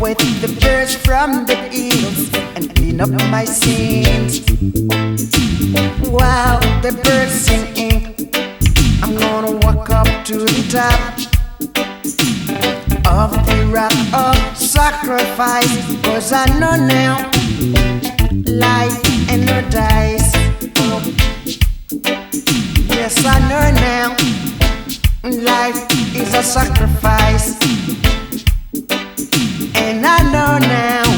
with the birds from the hills and clean up my sins. While the birds singing, I'm gonna walk up to the top of the rock of sacrifice. Cause I know now life and no dice. Yes, I know now life is a sacrifice. I know now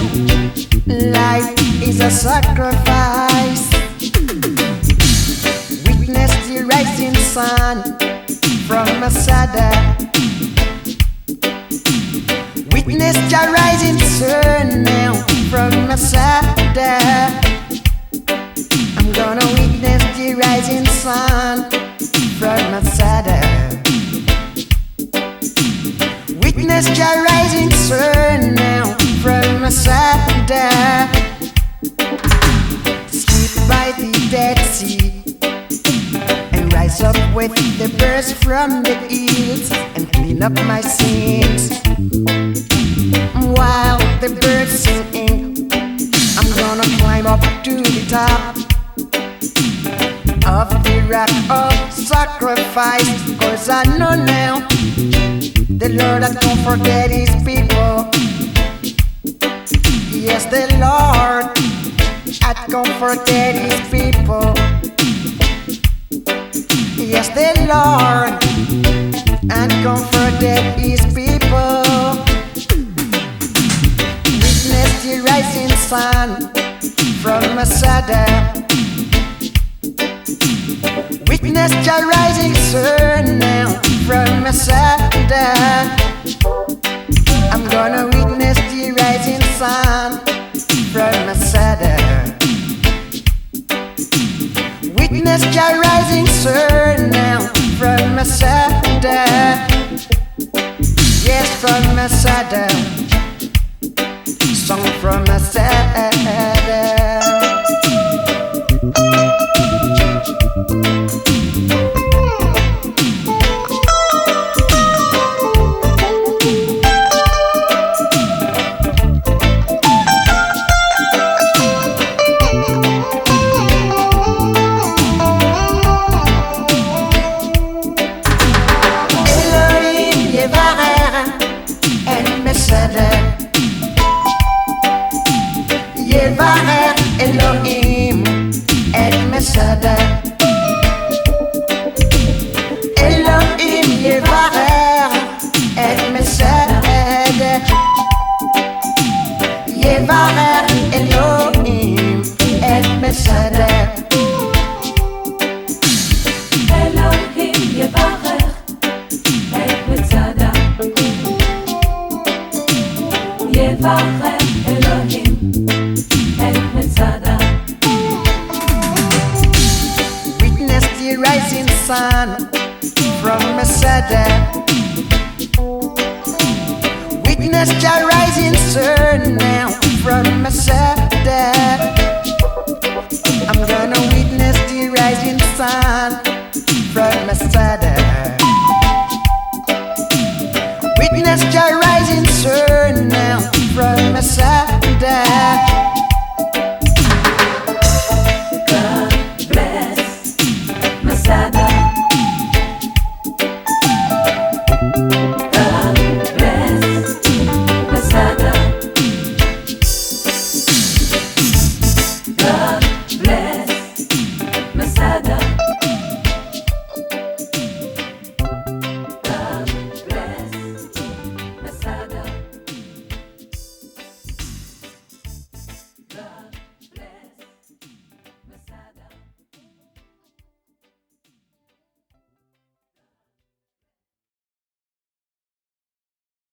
life is a sacrifice. Witness the rising sun from Masada. Witness the rising sun now from Masada. I'm gonna witness the rising sun from Masada. Witness the rising sun now from Masada. Sleep by the Dead Sea and rise up with the birds from the hills and clean up my sins. While the birds singing, I'm gonna climb up to the top of the rock of sacrifice. Cause I know now the Lord has don't forget his people. The Lord had don't forget his people. Yes, the Lord and comforted his people. Witness the rising sun from Masada. Witness the rising sun now from Masada. From Masada. Song from. Elohim Elohim Yevarer El Mesada Yevarer Elohim El Mesada אלוהים יברך את מצדה. יברך אלוהים את מצדה. Witness the rising sun from Masada. Witness the rising sun now from Masada. I'm gonna witness the rising sun from Masada. Witness the rising sun now from Masada.